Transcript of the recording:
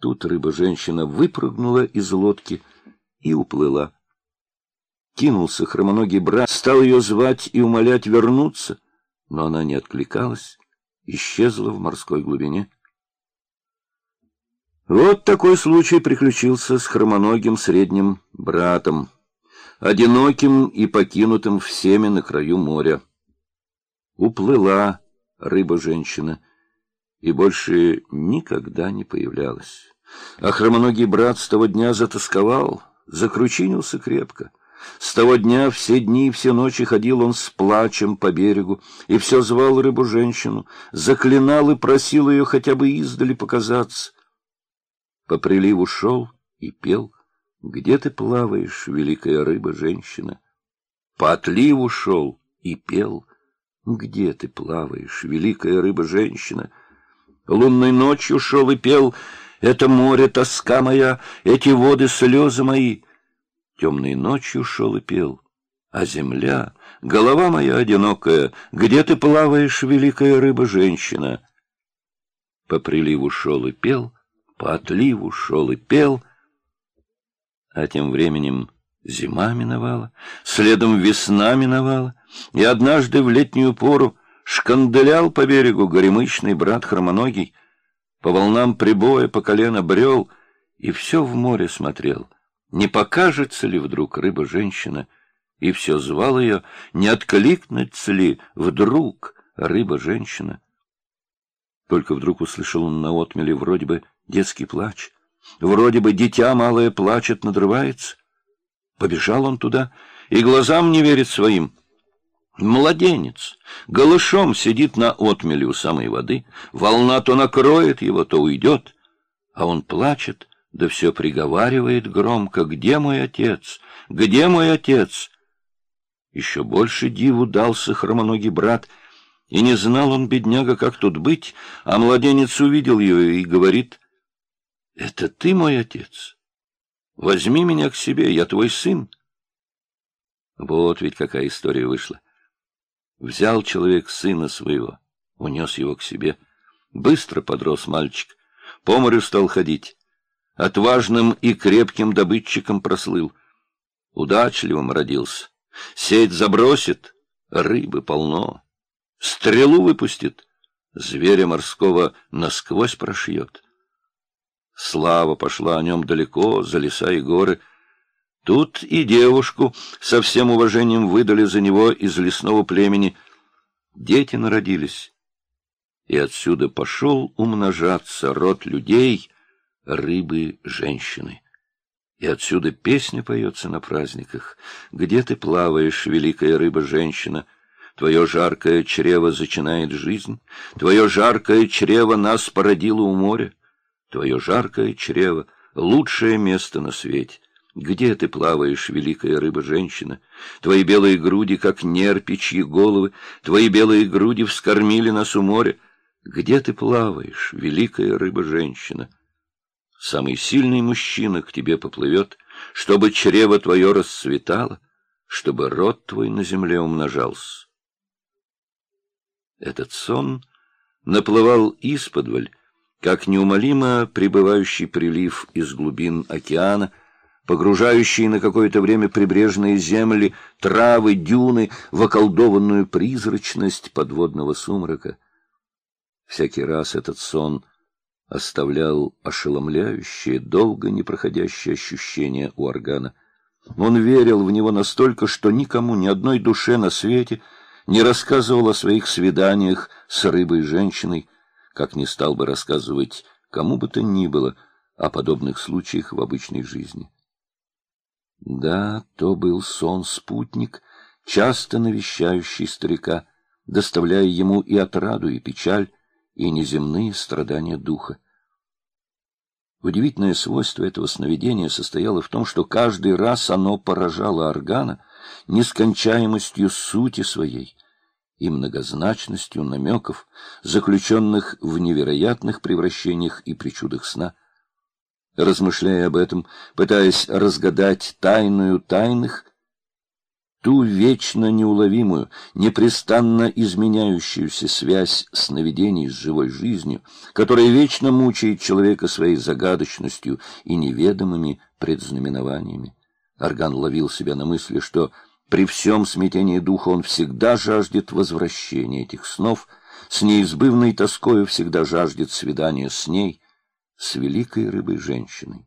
Тут рыба-женщина выпрыгнула из лодки и уплыла. Кинулся хромоногий брат, стал ее звать и умолять вернуться, но она не откликалась, исчезла в морской глубине. Вот такой случай приключился с хромоногим средним братом, одиноким и покинутым всеми на краю моря. Уплыла рыба-женщина и больше никогда не появлялась. А хромоногий брат с того дня затасковал, закручинился крепко. С того дня все дни и все ночи ходил он с плачем по берегу и все звал рыбу-женщину, заклинал и просил ее хотя бы издали показаться. По приливу шел и пел, где ты плаваешь, великая рыба-женщина? По отливу шел и пел, где ты плаваешь, великая рыба-женщина? Лунной ночью шел и пел, это море тоска моя, эти воды слезы мои — темной ночью шел и пел. А земля, голова моя одинокая, где ты плаваешь, великая рыба-женщина? По приливу шел и пел, по отливу шел и пел. А тем временем зима миновала, следом весна миновала, и однажды в летнюю пору шканделял по берегу горемычный брат хромоногий, по волнам прибоя по колено брел и все в море смотрел — не покажется ли вдруг рыба-женщина, и все звал ее, не откликнется ли вдруг рыба-женщина. Только вдруг услышал он на отмеле вроде бы детский плач. Вроде бы дитя малое плачет, надрывается. Побежал он туда и глазам не верит своим. Младенец голышом сидит на отмеле у самой воды, волна то накроет его, то уйдет, а он плачет, да все приговаривает громко, «Где мой отец? Где мой отец?» Еще больше диву дался хромоногий брат, и не знал он, бедняга, как тут быть, а младенец увидел ее и говорит, «Это ты мой отец? Возьми меня к себе, я твой сын». Вот ведь какая история вышла. Взял человек сына своего, унес его к себе. Быстро подрос мальчик, по морю стал ходить отважным и крепким добытчиком прослыл. Удачливым родился. Сеть забросит, рыбы полно. Стрелу выпустит, зверя морского насквозь прошьет. Слава пошла о нем далеко, за леса и горы. Тут и девушку со всем уважением выдали за него из лесного племени. Дети народились, и отсюда пошел умножаться род людей — рыбы-женщины. И отсюда песня поется на праздниках. Где ты плаваешь, великая рыба-женщина? Твое жаркое чрево зачинает жизнь, Твое жаркое чрево нас породило у моря, Твое жаркое чрево — лучшее место на свете. Где ты плаваешь, великая рыба-женщина? Твои белые груди, как нерпичьи головы, Твои белые груди вскормили нас у моря. Где ты плаваешь, великая рыба-женщина? самый сильный мужчина к тебе поплывет, чтобы чрево твое расцветало, чтобы род твой на земле умножался. Этот сон наплывал исподволь, как неумолимо прибывающий прилив из глубин океана, погружающий на какое-то время прибрежные земли, травы, дюны в околдованную призрачность подводного сумрака. Всякий раз этот сон — оставлял ошеломляющее, долго непроходящее ощущение у органа. Он верил в него настолько, что никому, ни одной душе на свете не рассказывал о своих свиданиях с рыбой-женщиной, как не стал бы рассказывать кому бы то ни было о подобных случаях в обычной жизни. Да, то был сон-спутник, часто навещающий старика, доставляя ему и отраду, и печаль, и неземные страдания духа. Удивительное свойство этого сновидения состояло в том, что каждый раз оно поражало органа нескончаемостью сути своей и многозначностью намеков, заключенных в невероятных превращениях и причудах сна. Размышляя об этом, пытаясь разгадать тайную тайных, ту вечно неуловимую, непрестанно изменяющуюся связь сновидений с живой жизнью, которая вечно мучает человека своей загадочностью и неведомыми предзнаменованиями. Орган ловил себя на мысли, что при всем смятении духа он всегда жаждет возвращения этих снов, с неизбывной тоскою всегда жаждет свидания с ней, с великой рыбой женщиной.